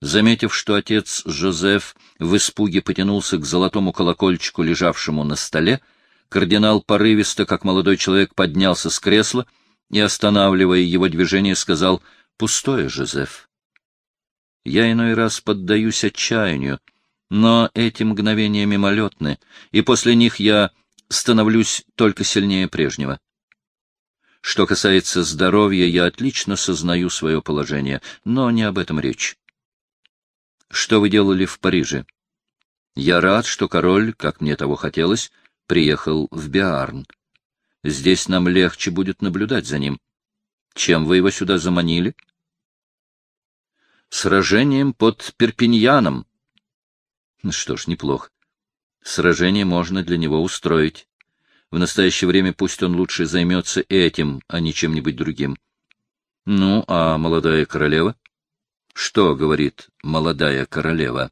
Заметив, что отец Жозеф в испуге потянулся к золотому колокольчику, лежавшему на столе, кардинал порывисто, как молодой человек, поднялся с кресла и, останавливая его движение, сказал «Пустое, Жозеф». Я иной раз поддаюсь отчаянию, но эти мгновения мимолетны, и после них я становлюсь только сильнее прежнего. Что касается здоровья, я отлично сознаю свое положение, но не об этом речь. Что вы делали в Париже? Я рад, что король, как мне того хотелось, приехал в Биарн. Здесь нам легче будет наблюдать за ним. Чем вы его сюда заманили? Сражением под Перпиньяном. Что ж, неплохо. Сражение можно для него устроить. В настоящее время пусть он лучше займется этим, а не чем-нибудь другим. Ну, а молодая королева? Что говорит молодая королева?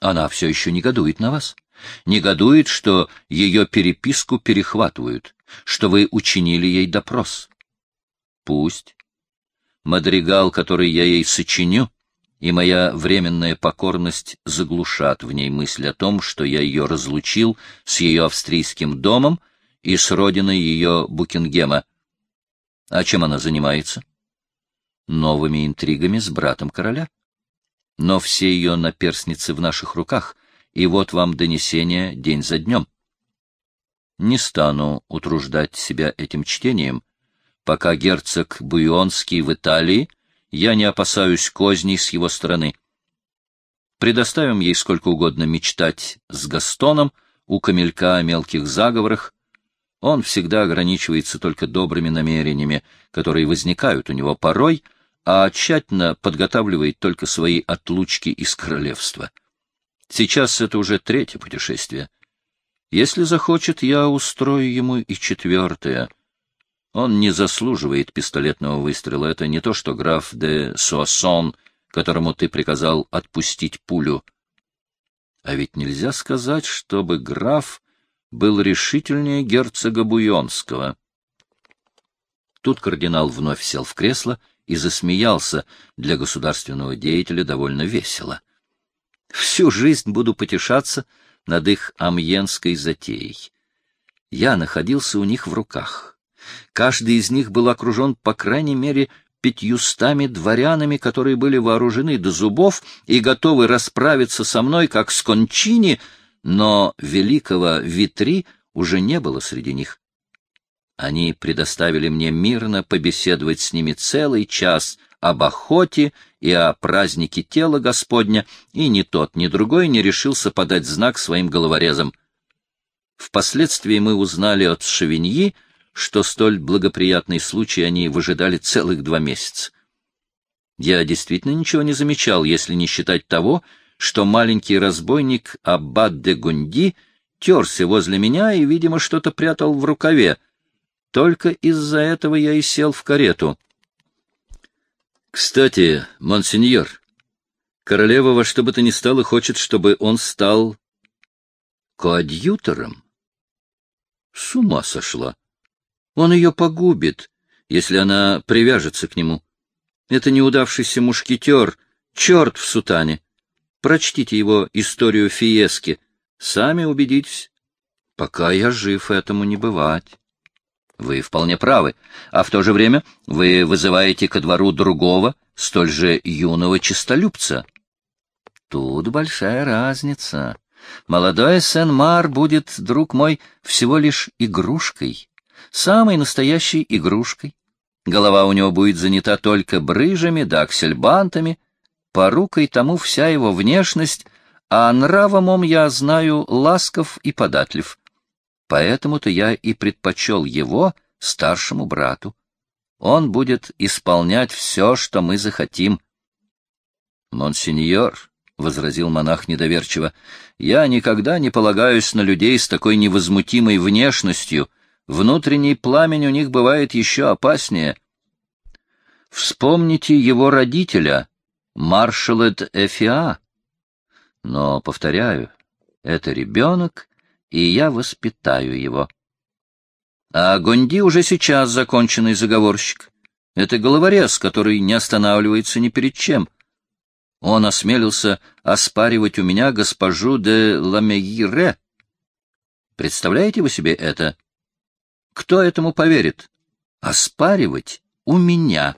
Она все еще негодует на вас. Негодует, что ее переписку перехватывают, что вы учинили ей допрос. Пусть. Мадригал, который я ей сочиню, и моя временная покорность заглушат в ней мысль о том, что я ее разлучил с ее австрийским домом и с родиной ее Букингема. А чем она занимается? Новыми интригами с братом короля. Но все ее наперсницы в наших руках, и вот вам донесение день за днем. Не стану утруждать себя этим чтением, пока герцог Буйонский в Италии я не опасаюсь козней с его стороны. Предоставим ей сколько угодно мечтать с Gastoном у камелька о мелких заговорах. Он всегда ограничивается только добрыми намерениями, которые возникают у него порой, а тщательно подготавливает только свои отлучки из королевства. Сейчас это уже третье путешествие. Если захочет, я устрою ему и четвертое — он не заслуживает пистолетного выстрела. Это не то, что граф де Суассон, которому ты приказал отпустить пулю. А ведь нельзя сказать, чтобы граф был решительнее герцога Буйонского. Тут кардинал вновь сел в кресло и засмеялся для государственного деятеля довольно весело. Всю жизнь буду потешаться над их амьенской затеей. Я находился у них в руках. Каждый из них был окружен, по крайней мере, пятьюстами дворянами, которые были вооружены до зубов и готовы расправиться со мной, как с кончини, но великого Витри уже не было среди них. Они предоставили мне мирно побеседовать с ними целый час об охоте и о празднике тела Господня, и ни тот, ни другой не решился подать знак своим головорезам. Впоследствии мы узнали от Шевиньи, что столь благоприятный случай они выжидали целых два месяца. Я действительно ничего не замечал, если не считать того, что маленький разбойник Аббат де Гунди терся возле меня и, видимо, что-то прятал в рукаве. Только из-за этого я и сел в карету. Кстати, монсеньор, королева во что бы то ни стало хочет, чтобы он стал коадьютором. С ума сошла. Он ее погубит, если она привяжется к нему. Это неудавшийся мушкетер, черт в сутане. Прочтите его историю Фиески, сами убедитесь. Пока я жив, этому не бывать. Вы вполне правы, а в то же время вы вызываете ко двору другого, столь же юного честолюбца. Тут большая разница. Молодой Сен-Мар будет, друг мой, всего лишь игрушкой самой настоящей игрушкой. Голова у него будет занята только брыжами да аксельбантами, порукой тому вся его внешность, а нравом ом я знаю ласков и податлив. Поэтому-то я и предпочел его старшему брату. Он будет исполнять все, что мы захотим. — Монсеньор, — возразил монах недоверчиво, — я никогда не полагаюсь на людей с такой невозмутимой внешностью, Внутренний пламень у них бывает еще опаснее. Вспомните его родителя, маршалет Эфиа. Но, повторяю, это ребенок, и я воспитаю его. А Гонди уже сейчас законченный заговорщик. Это головорез, который не останавливается ни перед чем. Он осмелился оспаривать у меня госпожу де Ламегире. Представляете вы себе это? Кто этому поверит? Оспаривать у меня.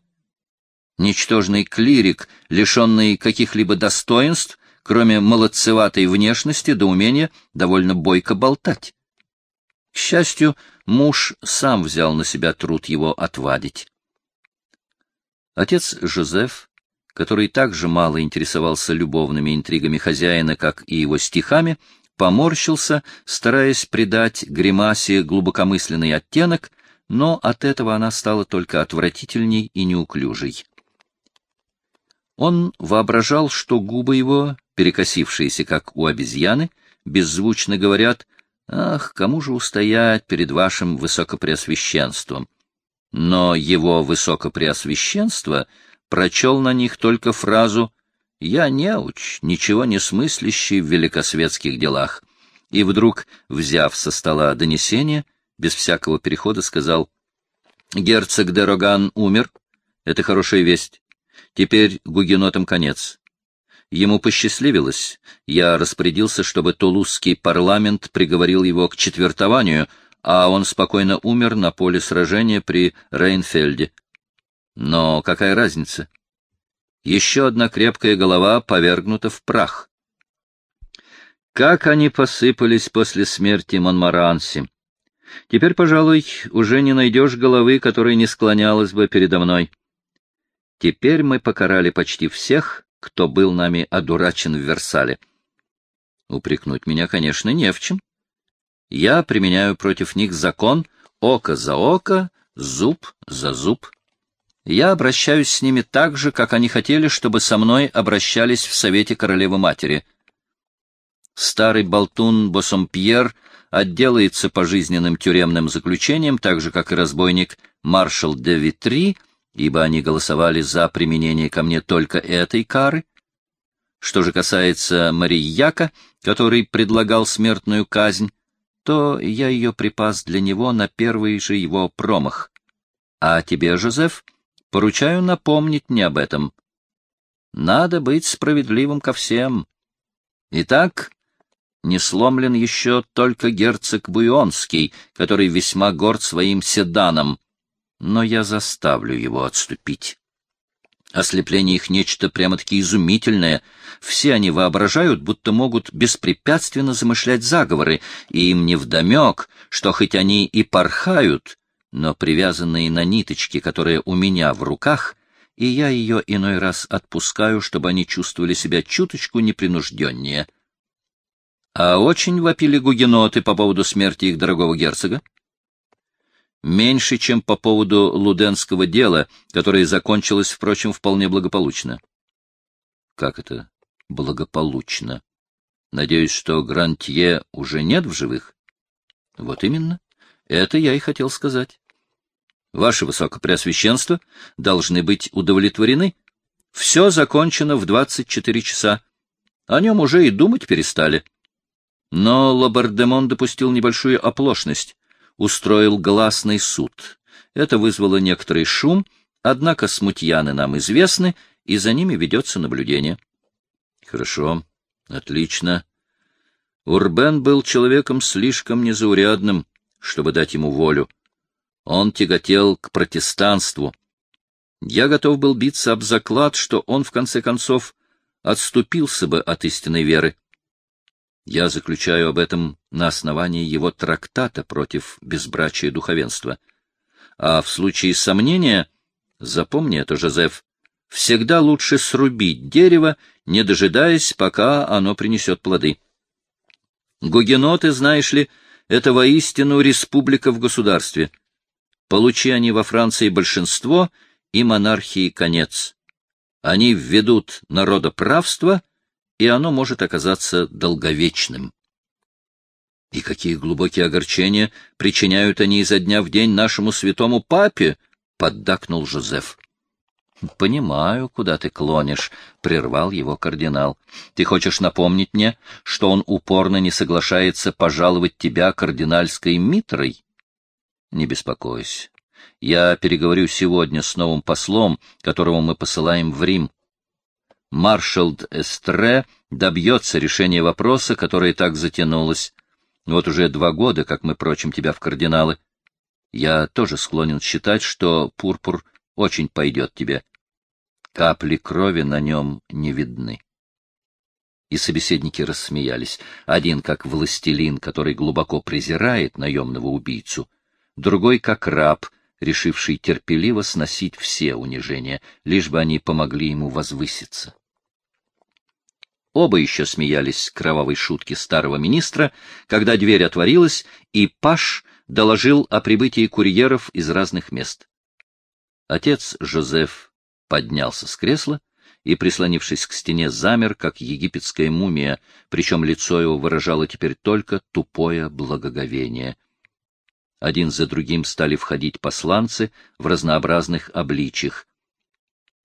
Ничтожный клирик, лишенный каких-либо достоинств, кроме молодцеватой внешности до умения довольно бойко болтать. К счастью, муж сам взял на себя труд его отвадить. Отец Жозеф, который также мало интересовался любовными интригами хозяина, как и его стихами, поморщился, стараясь придать гримасе глубокомысленный оттенок, но от этого она стала только отвратительней и неуклюжей. Он воображал, что губы его, перекосившиеся, как у обезьяны, беззвучно говорят «Ах, кому же устоять перед вашим высокопреосвященством?» Но его высокопреосвященство прочел на них только фразу «Я неуч, ничего не смыслящий в великосветских делах», и вдруг, взяв со стола донесение, без всякого перехода сказал «Герцог де Роган умер. Это хорошая весть. Теперь гугенотам конец. Ему посчастливилось. Я распорядился, чтобы Тулузский парламент приговорил его к четвертованию, а он спокойно умер на поле сражения при Рейнфельде. Но какая разница? Еще одна крепкая голова повергнута в прах. Как они посыпались после смерти Монмаранси! Теперь, пожалуй, уже не найдешь головы, которая не склонялась бы передо мной. Теперь мы покарали почти всех, кто был нами одурачен в Версале. Упрекнуть меня, конечно, не в чем. Я применяю против них закон око за око, зуб за зуб. Я обращаюсь с ними так же, как они хотели, чтобы со мной обращались в Совете Королевы-Матери. Старый болтун Босомпьер отделается пожизненным тюремным заключением, так же, как и разбойник маршал де Витри, ибо они голосовали за применение ко мне только этой кары. Что же касается Марияка, который предлагал смертную казнь, то я ее припас для него на первый же его промах. А тебе, Жозеф, поручаю напомнить мне об этом. Надо быть справедливым ко всем. Итак, не сломлен еще только герцог Буйонский, который весьма горд своим седаном, но я заставлю его отступить. Ослепление их нечто прямо-таки изумительное. Все они воображают, будто могут беспрепятственно замышлять заговоры, и им невдомек, что хоть они и порхают, но привязанные на ниточки, которые у меня в руках, и я ее иной раз отпускаю, чтобы они чувствовали себя чуточку непринужденнее. А очень вопили гугеноты по поводу смерти их дорогого герцога меньше, чем по поводу луденского дела, которое закончилось, впрочем, вполне благополучно. Как это благополучно? Надеюсь, что Грантье уже нет в живых? Вот именно. Это я и хотел сказать. Ваше Высокопреосвященство должны быть удовлетворены. Все закончено в двадцать четыре часа. О нем уже и думать перестали. Но Лабардемон допустил небольшую оплошность устроил гласный суд. Это вызвало некоторый шум, однако смутьяны нам известны, и за ними ведется наблюдение. Хорошо, отлично. Урбен был человеком слишком незаурядным, чтобы дать ему волю. Он тяготел к протестанству. Я готов был биться об заклад, что он, в конце концов, отступился бы от истинной веры. Я заключаю об этом на основании его трактата против безбрачия духовенства. А в случае сомнения, запомни это, Жозеф, всегда лучше срубить дерево, не дожидаясь, пока оно принесет плоды. Гугеноты, знаешь ли, это воистину республика в государстве. Получи они во Франции большинство, и монархии конец. Они введут народоправство — и оно может оказаться долговечным. И какие глубокие огорчения причиняют они изо дня в день нашему святому папе, — поддакнул Жозеф. — Понимаю, куда ты клонишь, — прервал его кардинал. — Ты хочешь напомнить мне, что он упорно не соглашается пожаловать тебя кардинальской митрой? Не беспокойся. Я переговорю сегодня с новым послом, которого мы посылаем в Рим. Маршал Эстре добьется решения вопроса, которое так затянулось. Вот уже два года, как мы прочим тебя в кардиналы. Я тоже склонен считать, что пурпур очень пойдет тебе. Капли крови на нем не видны. И собеседники рассмеялись. Один как властелин, который глубоко презирает наемного убийцу, другой как раб, решивший терпеливо сносить все унижения, лишь бы они помогли ему возвыситься. Оба еще смеялись кровавой шутки старого министра, когда дверь отворилась, и Паш доложил о прибытии курьеров из разных мест. Отец Жозеф поднялся с кресла и, прислонившись к стене, замер, как египетская мумия, причем лицо его выражало теперь только тупое благоговение. Один за другим стали входить посланцы в разнообразных обличьях.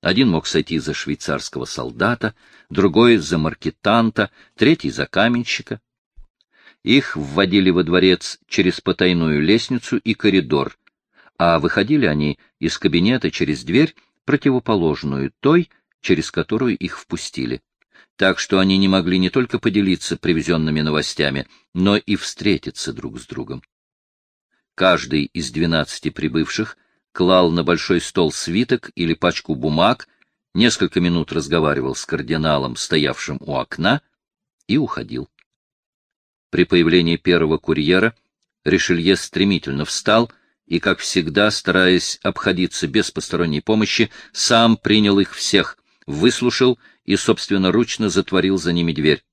Один мог сойти за швейцарского солдата, другой — за маркетанта, третий — за каменщика. Их вводили во дворец через потайную лестницу и коридор, а выходили они из кабинета через дверь, противоположную той, через которую их впустили. Так что они не могли не только поделиться привезенными новостями, но и встретиться друг с другом. Каждый из двенадцати прибывших клал на большой стол свиток или пачку бумаг, несколько минут разговаривал с кардиналом, стоявшим у окна, и уходил. При появлении первого курьера Ришелье стремительно встал и, как всегда, стараясь обходиться без посторонней помощи, сам принял их всех, выслушал и собственноручно затворил за ними дверь.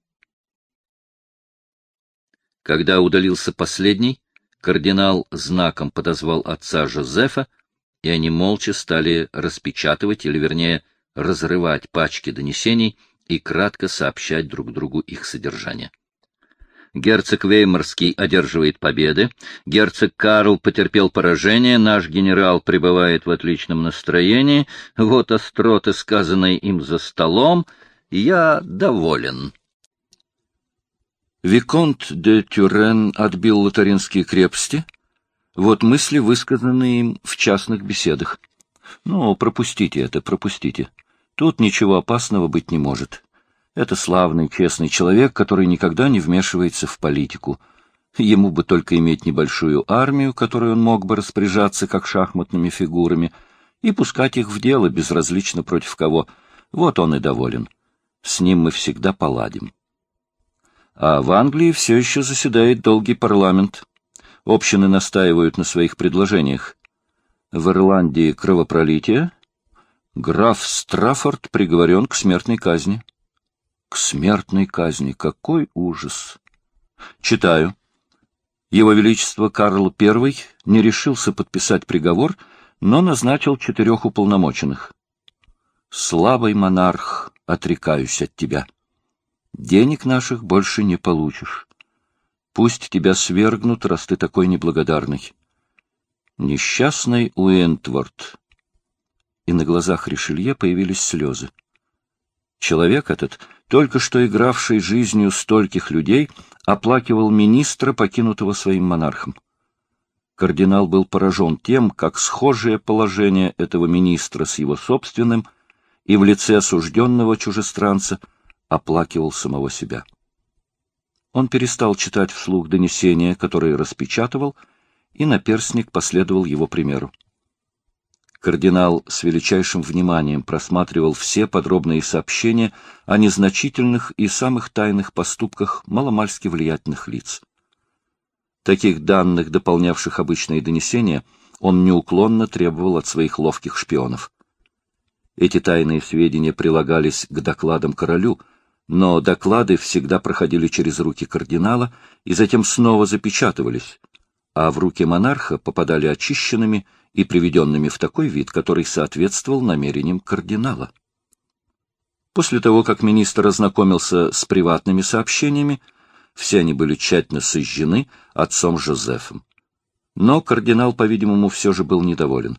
Когда удалился последний, кардинал знаком подозвал отца Жозефа, и они молча стали распечатывать, или, вернее, разрывать пачки донесений и кратко сообщать друг другу их содержание. Герцог Веймарский одерживает победы, герцог Карл потерпел поражение, наш генерал пребывает в отличном настроении, вот остроты, сказанные им за столом, я доволен. Виконт де Тюрен отбил лотаринские крепости. Вот мысли, высказанные им в частных беседах. Ну, пропустите это, пропустите. Тут ничего опасного быть не может. Это славный, честный человек, который никогда не вмешивается в политику. Ему бы только иметь небольшую армию, которой он мог бы распоряжаться как шахматными фигурами, и пускать их в дело безразлично против кого. Вот он и доволен. С ним мы всегда поладим. А в Англии все еще заседает долгий парламент. Общины настаивают на своих предложениях. В Ирландии кровопролитие. Граф Страффорд приговорен к смертной казни. К смертной казни. Какой ужас! Читаю. Его Величество Карл I не решился подписать приговор, но назначил четырех уполномоченных. Слабый монарх, отрекаюсь от тебя. Денег наших больше не получишь. Пусть тебя свергнут, раз ты такой неблагодарный. Несчастный Уэнтворд. И на глазах Ришелье появились слезы. Человек этот только что игравший жизнью стольких людей, оплакивал министра, покинутого своим монархом. Кардинал был поражен тем, как схожее положение этого министра с его собственным и в лице осужденного чужестранца оплакивал самого себя. Он перестал читать вслух донесения, которые распечатывал, и наперсник последовал его примеру. Кардинал с величайшим вниманием просматривал все подробные сообщения о незначительных и самых тайных поступках маломальски влиятельных лиц. Таких данных, дополнявших обычные донесения, он неуклонно требовал от своих ловких шпионов. Эти тайные сведения прилагались к докладам королю, но доклады всегда проходили через руки кардинала и затем снова запечатывались, а в руки монарха попадали очищенными и приведенными в такой вид, который соответствовал намерениям кардинала. После того, как министр ознакомился с приватными сообщениями, все они были тщательно сожжены отцом Жозефом. Но кардинал, по-видимому, все же был недоволен.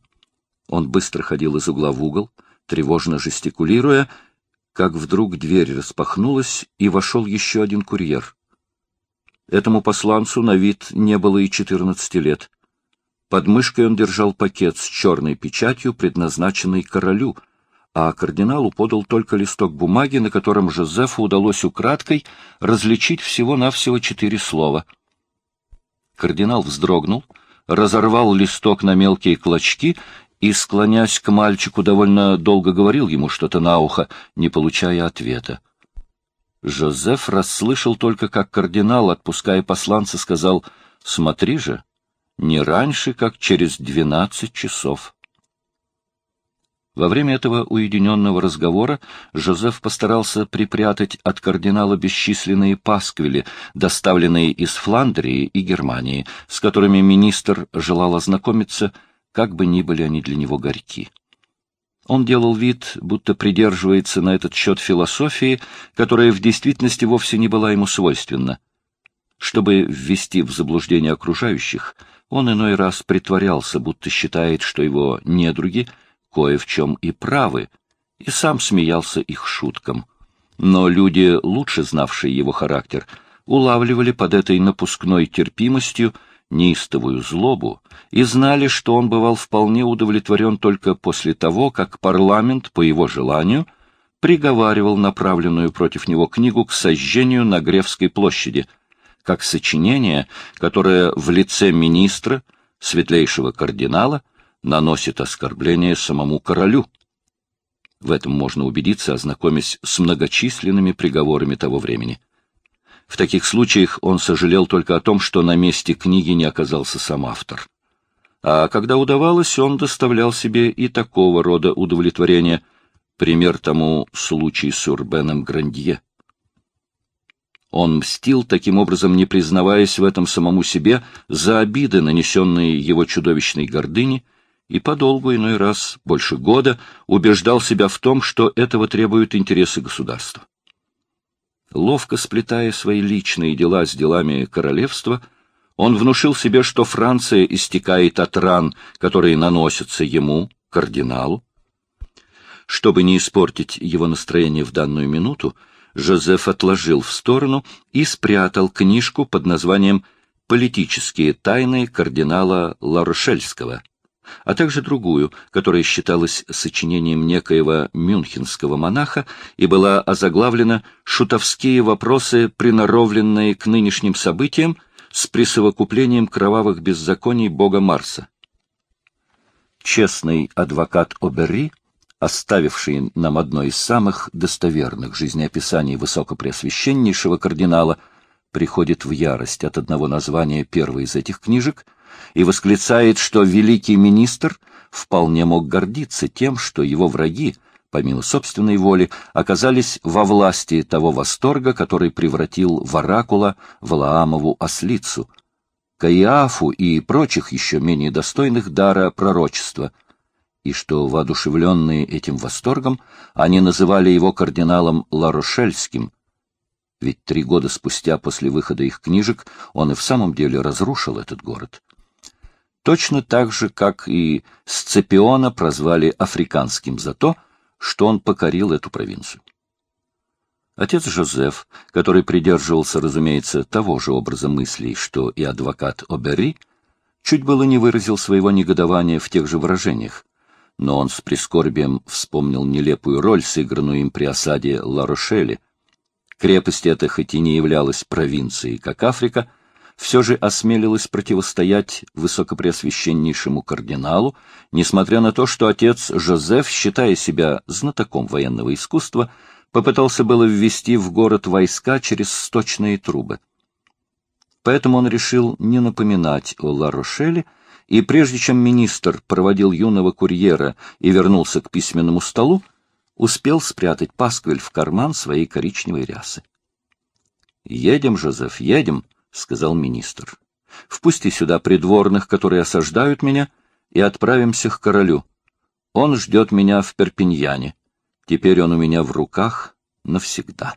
Он быстро ходил из угла в угол, тревожно жестикулируя, как вдруг дверь распахнулась, и вошел еще один курьер. Этому посланцу на вид не было и четырнадцати лет. Под мышкой он держал пакет с черной печатью, предназначенный королю, а кардиналу подал только листок бумаги, на котором Жозефу удалось украдкой различить всего-навсего четыре слова. Кардинал вздрогнул, разорвал листок на мелкие клочки и, склонясь к мальчику, довольно долго говорил ему что-то на ухо, не получая ответа. Жозеф расслышал только, как кардинал, отпуская посланца, сказал «Смотри же, не раньше, как через двенадцать часов». Во время этого уединенного разговора Жозеф постарался припрятать от кардинала бесчисленные пасквили, доставленные из Фландрии и Германии, с которыми министр желал ознакомиться, как бы ни были они для него горьки. Он делал вид, будто придерживается на этот счет философии, которая в действительности вовсе не была ему свойственна. Чтобы ввести в заблуждение окружающих, он иной раз притворялся, будто считает, что его недруги — кое в чем и правы, и сам смеялся их шуткам. Но люди, лучше знавшие его характер, улавливали под этой напускной терпимостью неистовую злобу и знали, что он бывал вполне удовлетворен только после того, как парламент, по его желанию, приговаривал направленную против него книгу к сожжению на Гревской площади, как сочинение, которое в лице министра, светлейшего кардинала, наносит оскорбление самому королю. В этом можно убедиться, ознакомясь с многочисленными приговорами того времени. В таких случаях он сожалел только о том, что на месте книги не оказался сам автор. А когда удавалось, он доставлял себе и такого рода удовлетворение. Пример тому случай с Урбеном Грандье. Он мстил, таким образом не признаваясь в этом самому себе, за обиды, нанесенные его чудовищной гордыне, и подолгу иной раз, больше года, убеждал себя в том, что этого требуют интересы государства. Ловко сплетая свои личные дела с делами королевства, он внушил себе, что Франция истекает от ран, которые наносятся ему, кардиналу. Чтобы не испортить его настроение в данную минуту, Жозеф отложил в сторону и спрятал книжку под названием «Политические тайны кардинала Ларошельского», а также другую, которая считалась сочинением некоего мюнхенского монаха и была озаглавлена «Шутовские вопросы, приноровленные к нынешним событиям с присовокуплением кровавых беззаконий бога Марса». Честный адвокат Оберри, оставивший нам одно из самых достоверных жизнеописаний высокопреосвященнейшего кардинала, приходит в ярость от одного названия первой из этих книжек — и восклицает, что великий министр вполне мог гордиться тем, что его враги, помимо собственной воли, оказались во власти того восторга, который превратил в оракула Валаамову ослицу, Каиафу и прочих еще менее достойных дара пророчества, и что, воодушевленные этим восторгом, они называли его кардиналом Ларошельским, ведь три года спустя после выхода их книжек он и в самом деле разрушил этот город точно так же, как и Сципиона прозвали африканским за то, что он покорил эту провинцию. Отец Жозеф, который придерживался, разумеется, того же образа мыслей, что и адвокат Обери, чуть было не выразил своего негодования в тех же выражениях, но он с прискорбием вспомнил нелепую роль, сыгранную им при осаде Ла-Рошеля. Крепость эта хоть и не являлась провинцией, как Африка, все же осмелилась противостоять высокопреосвященнейшему кардиналу, несмотря на то, что отец Жозеф, считая себя знатоком военного искусства, попытался было ввести в город войска через сточные трубы. Поэтому он решил не напоминать о Ла-Рошеле, и прежде чем министр проводил юного курьера и вернулся к письменному столу, успел спрятать пасквиль в карман своей коричневой рясы. «Едем, Жозеф, едем», — сказал министр. — Впусти сюда придворных, которые осаждают меня, и отправимся к королю. Он ждет меня в Перпиньяне. Теперь он у меня в руках навсегда.